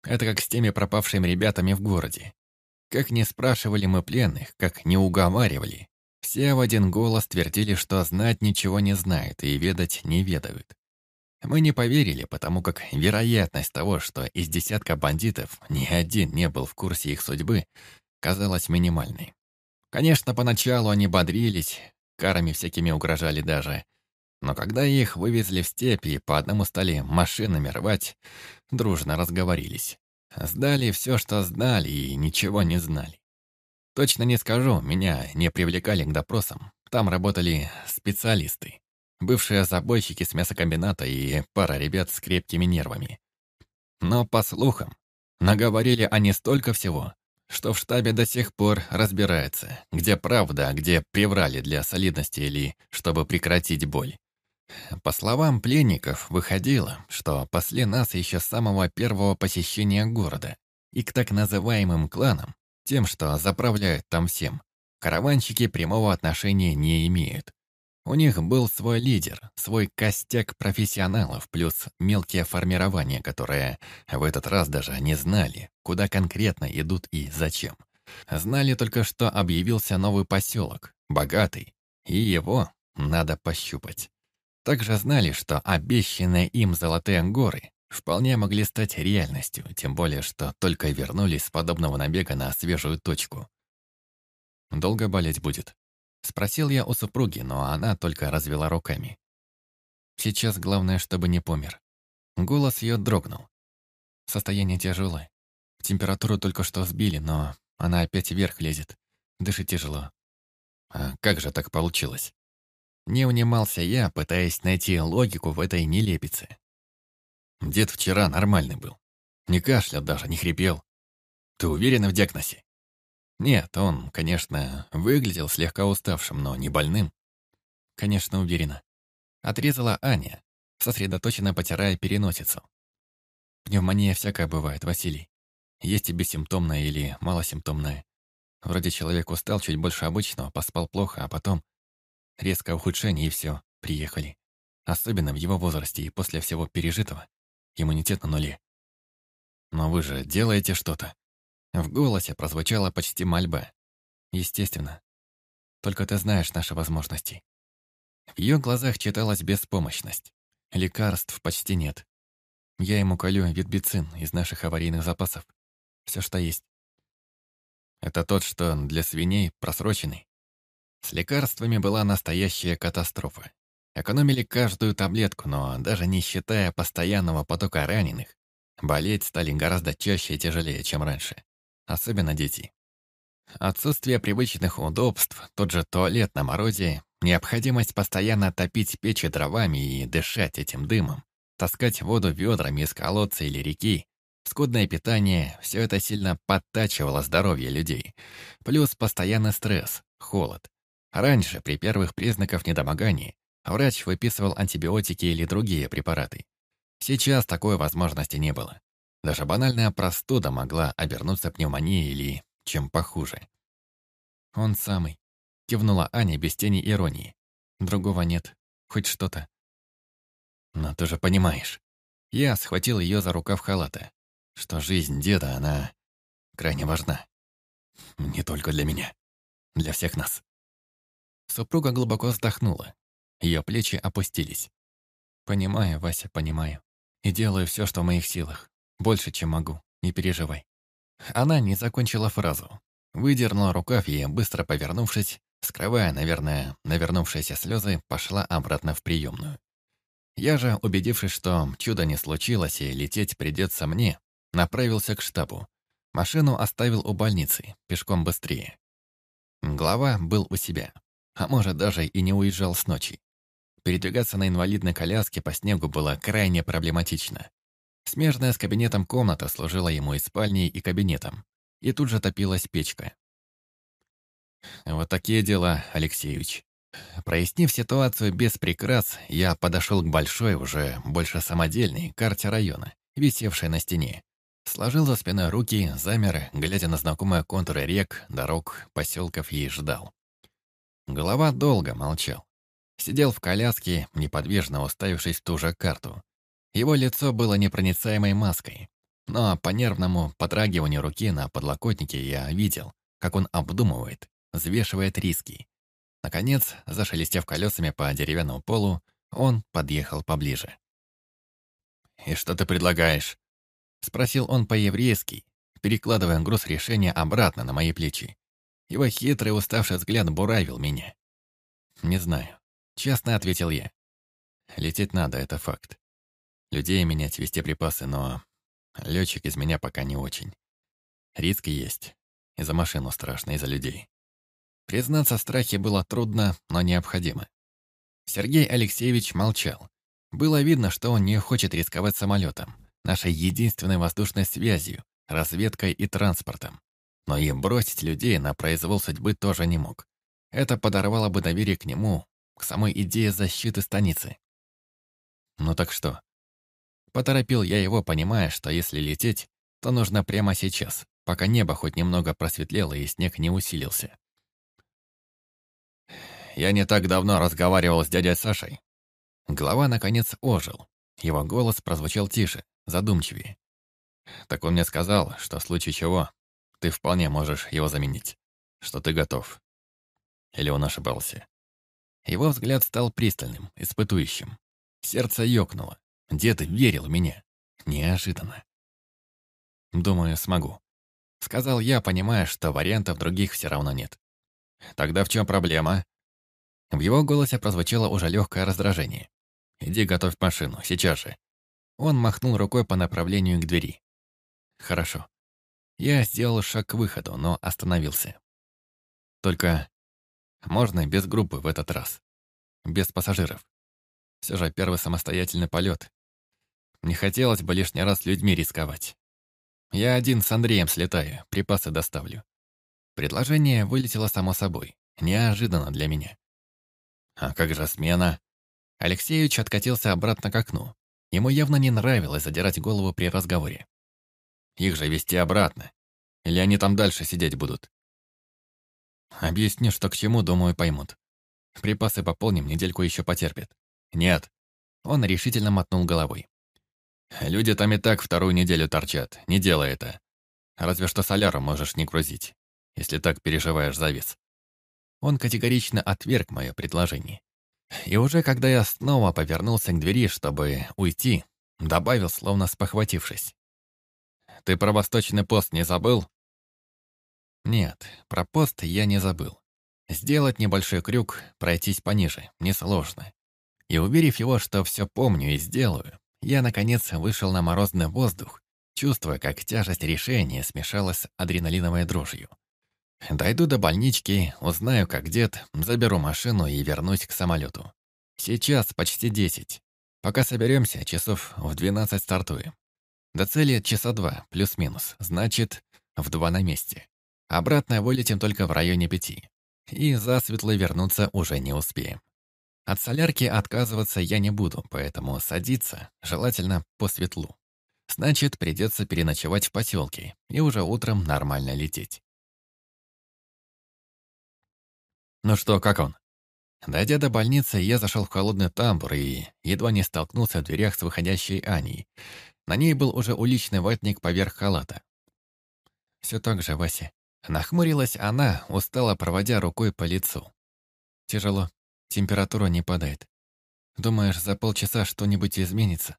Это как с теми пропавшими ребятами в городе. Как не спрашивали мы пленных, как не уговаривали, все в один голос твердили, что знать ничего не знают и ведать не ведают. Мы не поверили, потому как вероятность того, что из десятка бандитов ни один не был в курсе их судьбы, казалась минимальной. Конечно, поначалу они бодрились, карами всякими угрожали даже. Но когда их вывезли в степи и по одному стали машинами рвать, дружно разговорились. Сдали все, что знали, и ничего не знали. Точно не скажу, меня не привлекали к допросам. Там работали специалисты. Бывшие забойщики с мясокомбината и пара ребят с крепкими нервами. Но, по слухам, наговорили они столько всего, что в штабе до сих пор разбирается, где правда, а где приврали для солидности или чтобы прекратить боль. По словам пленников, выходило, что после нас еще с самого первого посещения города и к так называемым кланам, тем, что заправляют там всем, караванщики прямого отношения не имеют. У них был свой лидер, свой костяк профессионалов, плюс мелкие формирования, которые в этот раз даже не знали, куда конкретно идут и зачем. Знали только, что объявился новый поселок, богатый, и его надо пощупать. Также знали, что обещанные им золотые горы вполне могли стать реальностью, тем более, что только вернулись с подобного набега на свежую точку. Долго болеть будет? Спросил я у супруги, но она только развела руками. Сейчас главное, чтобы не помер. Голос ее дрогнул. Состояние тяжелое. Температуру только что сбили, но она опять вверх лезет. Дышит тяжело. А как же так получилось? Не унимался я, пытаясь найти логику в этой нелепице. Дед вчера нормальный был. Не кашлял даже, не хрипел. Ты уверена в диагнозе? Нет, он, конечно, выглядел слегка уставшим, но не больным. Конечно, уверена. Отрезала Аня, сосредоточенно потирая переносицу. Пневмония всякая бывает, Василий. Есть и бессимптомная или малосимптомная. Вроде человек устал чуть больше обычного, поспал плохо, а потом резкое ухудшение и все, приехали. Особенно в его возрасте и после всего пережитого. Иммунитет на нуле. Но вы же делаете что-то. В голосе прозвучала почти мольба. Естественно. Только ты знаешь наши возможности. В ее глазах читалась беспомощность. Лекарств почти нет. Я ему колю витбицин из наших аварийных запасов. Все, что есть. Это тот, что для свиней просроченный. С лекарствами была настоящая катастрофа. Экономили каждую таблетку, но даже не считая постоянного потока раненых, болеть стали гораздо чаще и тяжелее, чем раньше. Особенно дети. Отсутствие привычных удобств, тот же туалет на морозе, необходимость постоянно топить печи дровами и дышать этим дымом, таскать воду ведрами из колодца или реки, скудное питание – все это сильно подтачивало здоровье людей. Плюс постоянный стресс, холод. Раньше, при первых признаках недомогания, врач выписывал антибиотики или другие препараты. Сейчас такой возможности не было. Даже банальная простуда могла обернуться пневмонией или чем похуже. «Он самый», — кивнула Аня без тени иронии. «Другого нет. Хоть что-то». «Но ты же понимаешь». Я схватил ее за рукав халата, что жизнь деда, она крайне важна. Не только для меня. Для всех нас. Супруга глубоко вздохнула. Ее плечи опустились. «Понимаю, Вася, понимаю. И делаю все, что в моих силах. Больше, чем могу. Не переживай». Она не закончила фразу. Выдернула рукав и, быстро повернувшись, скрывая, наверное, навернувшиеся слезы, пошла обратно в приемную. Я же, убедившись, что чудо не случилось и лететь придется мне, направился к штабу. Машину оставил у больницы, пешком быстрее. Глава был у себя, а может даже и не уезжал с ночи. Передвигаться на инвалидной коляске по снегу было крайне проблематично. Смежная с кабинетом комната служила ему и спальней, и кабинетом. И тут же топилась печка. Вот такие дела, Алексеевич. Прояснив ситуацию без прикрас, я подошел к большой, уже больше самодельной, карте района, висевшей на стене. Сложил за спиной руки, замер, глядя на знакомые контуры рек, дорог, поселков и ждал. Голова долго молчал. Сидел в коляске, неподвижно уставившись в ту же карту. Его лицо было непроницаемой маской. Но по нервному подрагиванию руки на подлокотнике я видел, как он обдумывает, взвешивает риски. Наконец, зашелестев колесами по деревянному полу, он подъехал поближе. «И что ты предлагаешь?» Спросил он по-еврейски, перекладывая груз решения обратно на мои плечи. Его хитрый уставший взгляд буравил меня. «Не знаю», — честно ответил я. «Лететь надо, это факт. Людей менять, вести припасы, но летчик из меня пока не очень. Риски есть. И за машину страшно, и за людей. Признаться, страхе было трудно, но необходимо. Сергей Алексеевич молчал. Было видно, что он не хочет рисковать самолетом нашей единственной воздушной связью, разведкой и транспортом. Но и бросить людей на произвол судьбы тоже не мог. Это подорвало бы доверие к нему, к самой идее защиты станицы. Ну так что? Поторопил я его, понимая, что если лететь, то нужно прямо сейчас, пока небо хоть немного просветлело и снег не усилился. Я не так давно разговаривал с дядей Сашей. Глава, наконец, ожил. Его голос прозвучал тише, задумчивее. Так он мне сказал, что в случае чего ты вполне можешь его заменить, что ты готов. Или он ошибался. Его взгляд стал пристальным, испытующим. Сердце ёкнуло. Дед верил в меня. Неожиданно. «Думаю, смогу», — сказал я, понимая, что вариантов других все равно нет. «Тогда в чем проблема?» В его голосе прозвучало уже легкое раздражение. иди готовь машину, сейчас же». Он махнул рукой по направлению к двери. «Хорошо». Я сделал шаг к выходу, но остановился. Только можно без группы в этот раз. Без пассажиров. Все же первый самостоятельный полет. Не хотелось бы лишний раз людьми рисковать. Я один с Андреем слетаю, припасы доставлю. Предложение вылетело само собой, неожиданно для меня. А как же смена? Алексеевич откатился обратно к окну. Ему явно не нравилось задирать голову при разговоре. Их же вести обратно. Или они там дальше сидеть будут? Объясни, что к чему, думаю, поймут. Припасы пополним, недельку еще потерпит. Нет. Он решительно мотнул головой. Люди там и так вторую неделю торчат, не делай это. Разве что соляру можешь не грузить, если так переживаешь за вес. Он категорично отверг мое предложение. И уже когда я снова повернулся к двери, чтобы уйти, добавил, словно спохватившись. «Ты про восточный пост не забыл?» Нет, про пост я не забыл. Сделать небольшой крюк, пройтись пониже, несложно. И уверив его, что все помню и сделаю, я, наконец, вышел на морозный воздух, чувствуя, как тяжесть решения смешалась с адреналиновой дрожью. Дойду до больнички, узнаю, как дед, заберу машину и вернусь к самолету. Сейчас почти десять. Пока соберемся, часов в двенадцать стартуем. До цели часа два, плюс-минус, значит, в два на месте. Обратно вылетим только в районе пяти. И засветло вернуться уже не успеем. От солярки отказываться я не буду, поэтому садиться желательно по светлу. Значит, придется переночевать в поселке и уже утром нормально лететь. Ну что, как он? Дойдя до больницы, я зашел в холодный тамбур и едва не столкнулся в дверях с выходящей Аней. На ней был уже уличный ватник поверх халата. Все так же, Вася. Нахмурилась она, устало проводя рукой по лицу. Тяжело. Температура не падает. Думаешь, за полчаса что-нибудь изменится?»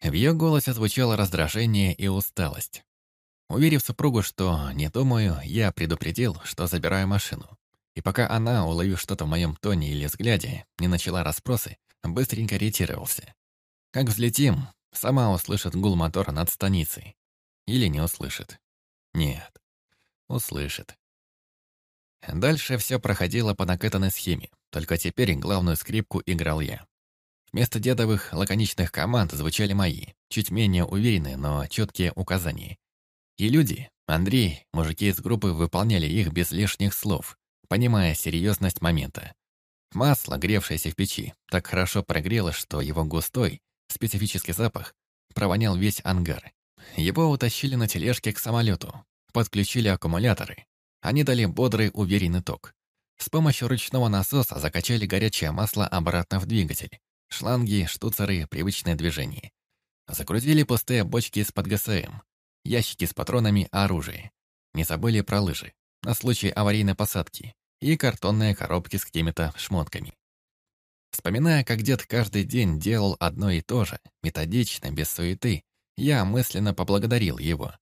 В ее голосе звучало раздражение и усталость. Уверив супругу, что не думаю, я предупредил, что забираю машину. И пока она, уловив что-то в моем тоне или взгляде, не начала расспросы, быстренько ретировался. Как взлетим, сама услышит гул мотора над станицей. Или не услышит. Нет, услышит. Дальше все проходило по накатанной схеме, только теперь главную скрипку играл я. Вместо дедовых лаконичных команд звучали мои, чуть менее уверенные, но четкие указания. И люди, Андрей, мужики из группы выполняли их без лишних слов, понимая серьезность момента. Масло, гревшееся в печи, так хорошо прогрело, что его густой, специфический запах провонял весь ангар. Его утащили на тележке к самолету, подключили аккумуляторы, они дали бодрый, уверенный ток. С помощью ручного насоса закачали горячее масло обратно в двигатель. Шланги, штуцеры, привычное движение. Загрузили пустые бочки из-под ГСМ, ящики с патронами, оружие. Не забыли про лыжи, на случай аварийной посадки, и картонные коробки с какими-то шмотками. Вспоминая, как дед каждый день делал одно и то же, методично, без суеты, я мысленно поблагодарил его.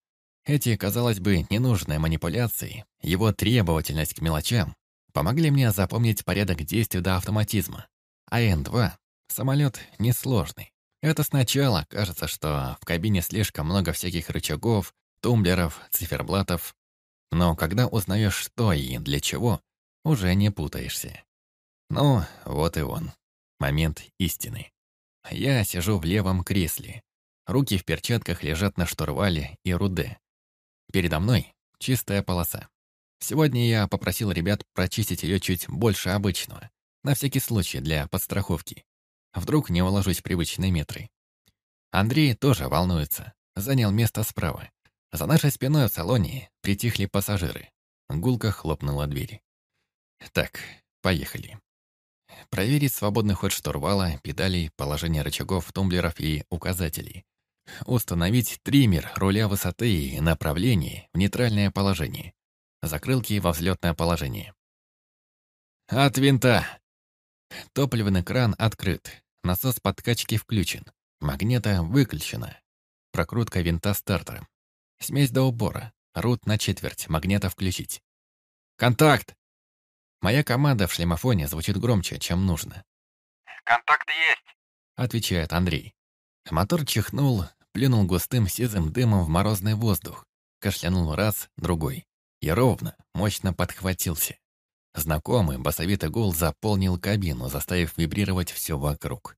Эти, казалось бы, ненужные манипуляции, его требовательность к мелочам, помогли мне запомнить порядок действий до автоматизма. А Н-2 — самолет несложный. Это сначала кажется, что в кабине слишком много всяких рычагов, тумблеров, циферблатов. Но когда узнаешь, что и для чего, уже не путаешься. Ну, вот и он. Момент истины. Я сижу в левом кресле. Руки в перчатках лежат на штурвале и руде. Передо мной чистая полоса. Сегодня я попросил ребят прочистить ее чуть больше обычного, на всякий случай для подстраховки. Вдруг не уложусь привычные метры. Андрей тоже волнуется, занял место справа. За нашей спиной в салоне притихли пассажиры. Гулко хлопнула дверь. Так, поехали. Проверить свободный ход штурвала, педалей, положение рычагов, тумблеров и указателей. Установить триммер руля высоты и направления в нейтральное положение. Закрылки во взлетное положение. От винта. Топливный кран открыт. Насос подкачки включен. Магнета выключена. Прокрутка винта стартером. Смесь до убора. Рут на четверть. Магнета включить. Контакт! Моя команда в шлемофоне звучит громче, чем нужно. Контакт есть. отвечает Андрей. Мотор чихнул, плюнул густым сизым дымом в морозный воздух, кашлянул раз, другой. И ровно, мощно подхватился. Знакомый басовитый гул заполнил кабину, заставив вибрировать все вокруг.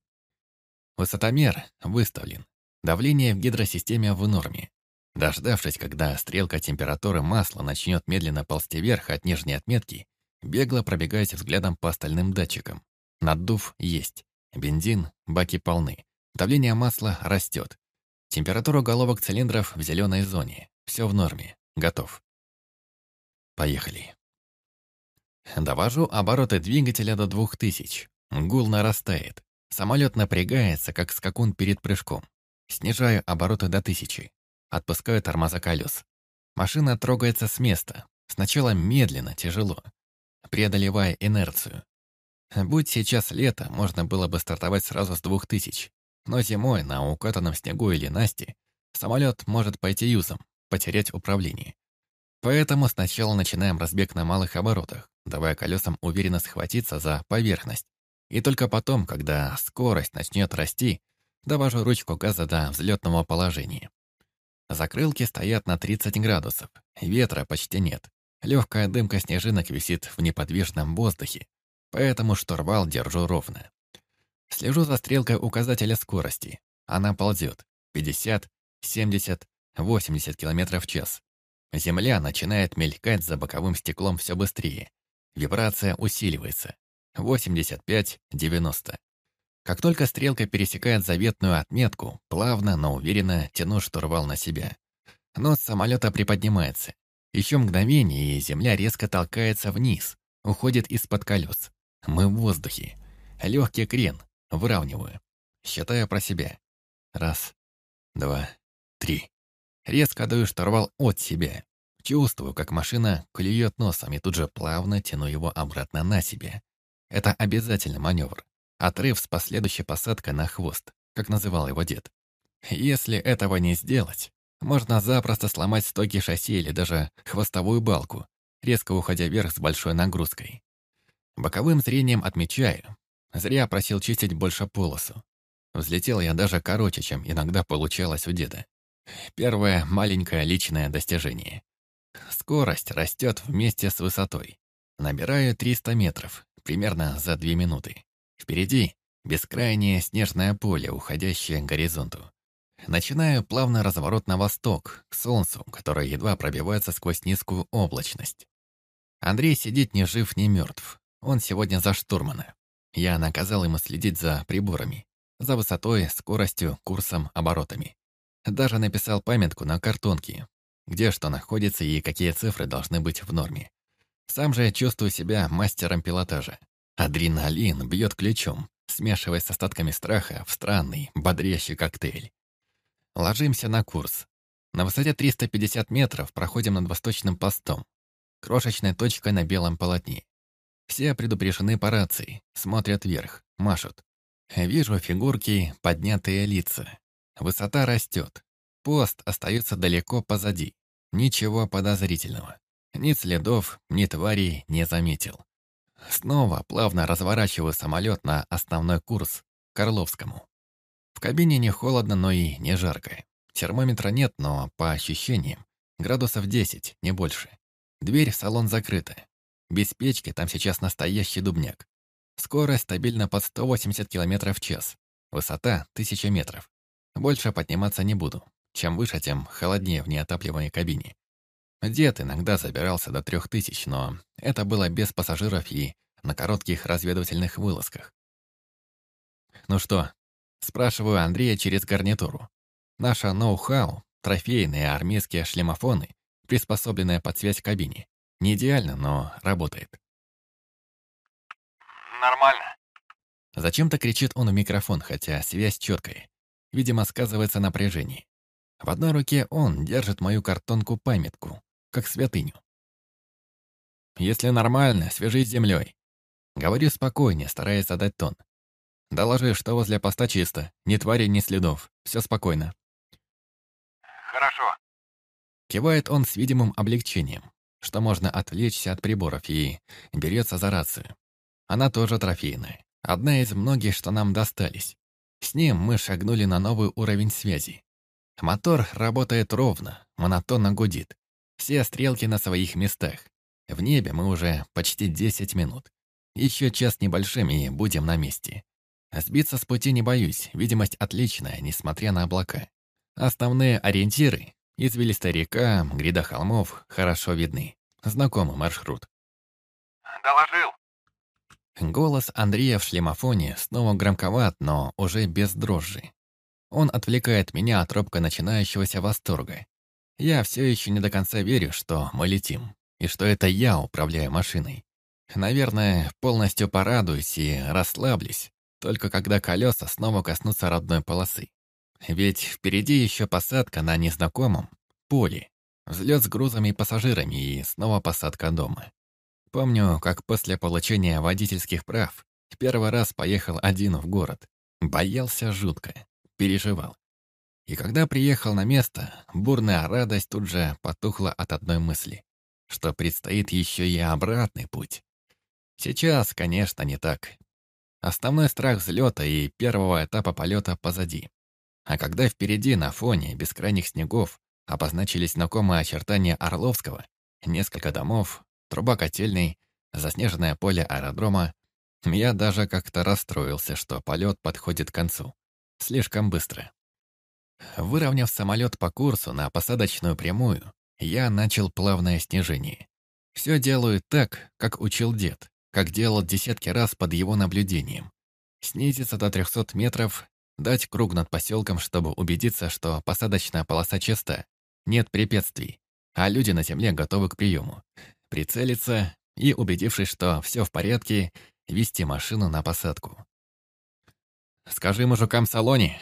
Высотомер выставлен. Давление в гидросистеме в норме. Дождавшись, когда стрелка температуры масла начнет медленно ползти вверх от нижней отметки, бегло пробегаясь взглядом по остальным датчикам. Наддув есть. Бензин, баки полны. Давление масла растет. Температура головок цилиндров в зеленой зоне. Все в норме. Готов. Поехали. Довожу обороты двигателя до 2000. Гул нарастает. Самолет напрягается, как скакун перед прыжком. Снижаю обороты до 1000. Отпускаю тормоза колес. Машина трогается с места. Сначала медленно, тяжело, преодолевая инерцию. Будь сейчас лето, можно было бы стартовать сразу с 2000. Но зимой на укатанном снегу или Насте самолет может пойти юзом, потерять управление. Поэтому сначала начинаем разбег на малых оборотах, давая колесам уверенно схватиться за поверхность. И только потом, когда скорость начнет расти, довожу ручку газа до взлетного положения. Закрылки стоят на 30 градусов, ветра почти нет. Легкая дымка снежинок висит в неподвижном воздухе, поэтому штурвал держу ровно. Слежу за стрелкой указателя скорости. Она ползет. 50, 70, 80 км в час. Земля начинает мелькать за боковым стеклом все быстрее. Вибрация усиливается. 85, 90. Как только стрелка пересекает заветную отметку, плавно, но уверенно тяну штурвал на себя. Нос самолета приподнимается. Еще мгновение, и земля резко толкается вниз, уходит из-под колес. Мы в воздухе. Легкий крен, Выравниваю. Считаю про себя. Раз, два, три. Резко даю штурвал от себя. Чувствую, как машина клюет носом и тут же плавно тяну его обратно на себе. Это обязательный маневр. Отрыв с последующей посадкой на хвост, как называл его дед. Если этого не сделать, можно запросто сломать стойки шасси или даже хвостовую балку, резко уходя вверх с большой нагрузкой. Боковым зрением отмечаю, Зря просил чистить больше полосу. Взлетел я даже короче, чем иногда получалось у деда. Первое маленькое личное достижение. Скорость растет вместе с высотой. Набираю 300 метров, примерно за 2 минуты. Впереди бескрайнее снежное поле, уходящее к горизонту. Начинаю плавно разворот на восток, к солнцу, которое едва пробивается сквозь низкую облачность. Андрей сидит ни жив, ни мертв. Он сегодня за штурмана. Я наказал ему следить за приборами, за высотой, скоростью, курсом, оборотами. Даже написал памятку на картонке, где что находится и какие цифры должны быть в норме. Сам же чувствую себя мастером пилотажа. Адреналин бьет ключом, смешиваясь с остатками страха в странный, бодрящий коктейль. Ложимся на курс. На высоте 350 метров проходим над восточным постом, крошечной точкой на белом полотне. Все предупреждены по рации, смотрят вверх, машут. Вижу фигурки, поднятые лица. Высота растет. Пост остается далеко позади. Ничего подозрительного. Ни следов, ни тварей не заметил. Снова плавно разворачиваю самолет на основной курс, к Орловскому. В кабине не холодно, но и не жарко. Термометра нет, но, по ощущениям, градусов 10, не больше. Дверь в салон закрыта. Без печки там сейчас настоящий дубняк. Скорость стабильно под 180 км в час. Высота — 1000 метров. Больше подниматься не буду. Чем выше, тем холоднее в неотапливаемой кабине. Дед иногда забирался до 3000, но это было без пассажиров и на коротких разведывательных вылазках. «Ну что?» — спрашиваю Андрея через гарнитуру. Наша ноу-хау, трофейные армейские шлемофоны, приспособленные под связь в кабине. Не идеально, но работает. Нормально. Зачем-то кричит он в микрофон, хотя связь четкая. Видимо, сказывается напряжение. В одной руке он держит мою картонку-памятку, как святыню. «Если нормально, свяжись с землей». Говорю спокойнее, стараясь задать тон. «Доложи, что возле поста чисто, ни твари, ни следов, все спокойно». «Хорошо». Кивает он с видимым облегчением что можно отвлечься от приборов и берется за рацию. Она тоже трофейная. Одна из многих, что нам достались. С ним мы шагнули на новый уровень связи. Мотор работает ровно, монотонно гудит. Все стрелки на своих местах. В небе мы уже почти 10 минут. Еще час небольшим и будем на месте. Сбиться с пути не боюсь, видимость отличная, несмотря на облака. Основные ориентиры — извилистая река, гряда холмов — хорошо видны. Знакомый маршрут. «Доложил!» Голос Андрея в шлемофоне снова громковат, но уже без дрожжи. Он отвлекает меня от робко начинающегося восторга. Я все еще не до конца верю, что мы летим, и что это я управляю машиной. Наверное, полностью порадуюсь и расслаблюсь, только когда колеса снова коснутся родной полосы. Ведь впереди еще посадка на незнакомом поле, взлет с грузами и пассажирами и снова посадка дома. Помню, как после получения водительских прав первый раз поехал один в город. Боялся жутко, переживал. И когда приехал на место, бурная радость тут же потухла от одной мысли, что предстоит еще и обратный путь. Сейчас, конечно, не так. Основной страх взлета и первого этапа полета позади. А когда впереди, на фоне бескрайних снегов, обозначились знакомые очертания Орловского, несколько домов, труба котельной, заснеженное поле аэродрома. Я даже как-то расстроился, что полет подходит к концу. Слишком быстро. Выровняв самолет по курсу на посадочную прямую, я начал плавное снижение. Все делаю так, как учил дед, как делал десятки раз под его наблюдением. Снизиться до 300 метров, дать круг над поселком, чтобы убедиться, что посадочная полоса чиста, нет препятствий, а люди на земле готовы к приему прицелиться и, убедившись, что все в порядке, вести машину на посадку. «Скажи мужикам в салоне,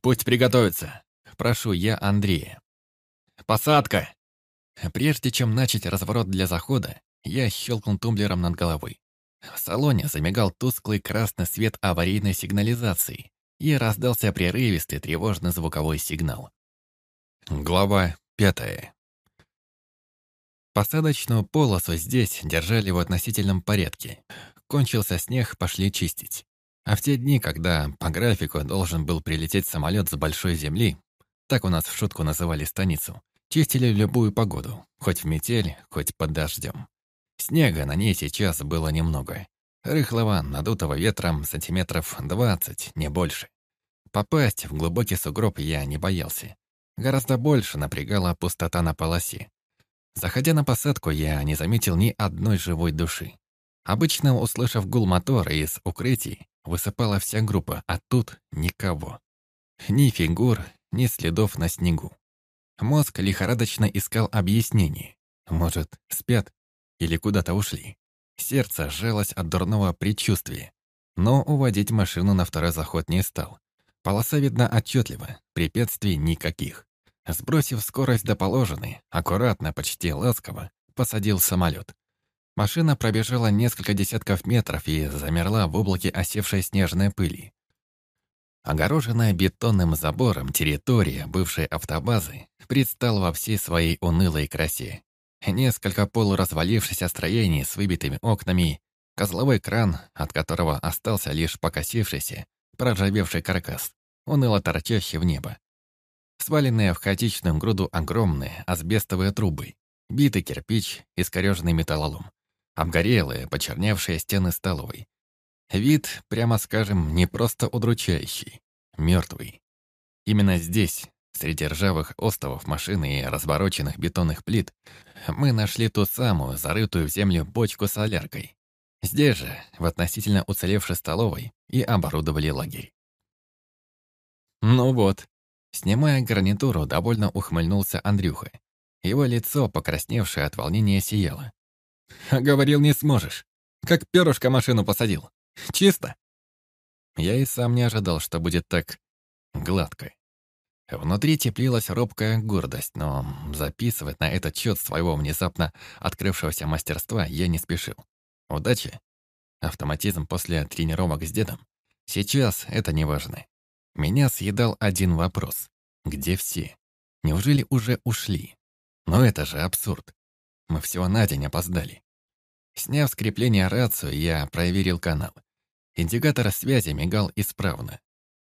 пусть приготовятся. Прошу я Андрея». «Посадка!» Прежде чем начать разворот для захода, я щелкнул тумблером над головой. В салоне замигал тусклый красный свет аварийной сигнализации и раздался прерывистый тревожный звуковой сигнал. Глава пятая. Посадочную полосу здесь держали в относительном порядке. Кончился снег, пошли чистить. А в те дни, когда по графику должен был прилететь самолет с большой земли, так у нас в шутку называли станицу, чистили любую погоду, хоть в метель, хоть под дождем. Снега на ней сейчас было немного. Рыхлого, надутого ветром сантиметров 20, не больше. Попасть в глубокий сугроб я не боялся. Гораздо больше напрягала пустота на полосе. Заходя на посадку, я не заметил ни одной живой души. Обычно, услышав гул мотора из укрытий, высыпала вся группа, а тут никого. Ни фигур, ни следов на снегу. Мозг лихорадочно искал объяснение. Может, спят или куда-то ушли. Сердце сжалось от дурного предчувствия. Но уводить машину на второй заход не стал. Полоса видна отчетливо, препятствий никаких. Сбросив скорость до положенной, аккуратно, почти ласково, посадил самолет. Машина пробежала несколько десятков метров и замерла в облаке осевшей снежной пыли. Огороженная бетонным забором территория бывшей автобазы предстала во всей своей унылой красе. Несколько полуразвалившихся строений с выбитыми окнами, козловой кран, от которого остался лишь покосившийся, проржавевший каркас, уныло торчащий в небо, Сваленные в хаотичную груду огромные асбестовые трубы, битый кирпич, искореженный металлолом, обгорелые, почерневшие стены столовой. Вид, прямо скажем, не просто удручающий, мертвый. Именно здесь, среди ржавых остовов машины и разбороченных бетонных плит, мы нашли ту самую, зарытую в землю бочку с соляркой. Здесь же, в относительно уцелевшей столовой, и оборудовали лагерь. Ну вот, Снимая гарнитуру, довольно ухмыльнулся Андрюха. Его лицо, покрасневшее от волнения, сияло. «Говорил, не сможешь. Как перышко машину посадил. Чисто?» Я и сам не ожидал, что будет так гладко. Внутри теплилась робкая гордость, но записывать на этот счет своего внезапно открывшегося мастерства я не спешил. Удачи. Автоматизм после тренировок с дедом. Сейчас это не важно. Меня съедал один вопрос. Где все? Неужели уже ушли? Но это же абсурд. Мы всего на день опоздали. Сняв скрепление рацию, я проверил канал. Индикатор связи мигал исправно.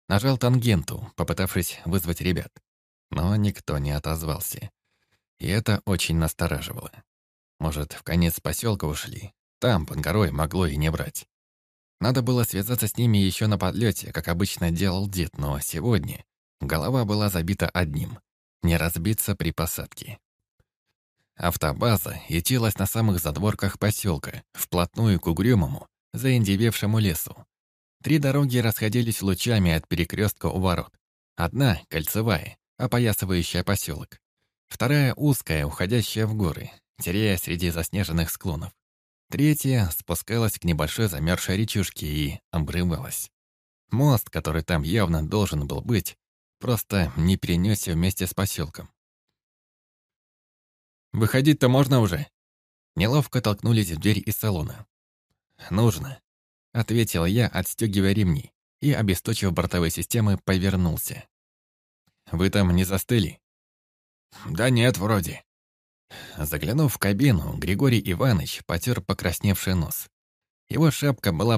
Нажал тангенту, попытавшись вызвать ребят. Но никто не отозвался. И это очень настораживало. Может, в конец поселка ушли? Там, под горой, могло и не брать. Надо было связаться с ними еще на подлете, как обычно делал дед, но сегодня голова была забита одним — не разбиться при посадке. Автобаза ютилась на самых задворках поселка, вплотную к угрюмому, заиндевевшему лесу. Три дороги расходились лучами от перекрестка у ворот. Одна — кольцевая, опоясывающая поселок. Вторая — узкая, уходящая в горы, теряя среди заснеженных склонов. Третья спускалась к небольшой замерзшей речушке и обрывалась. Мост, который там явно должен был быть, просто не перенесся вместе с поселком. «Выходить-то можно уже?» Неловко толкнулись в дверь из салона. «Нужно», — ответил я, отстегивая ремни, и, обесточив бортовые системы, повернулся. «Вы там не застыли?» «Да нет, вроде», Заглянув в кабину, Григорий Иванович потер покрасневший нос. Его шапка была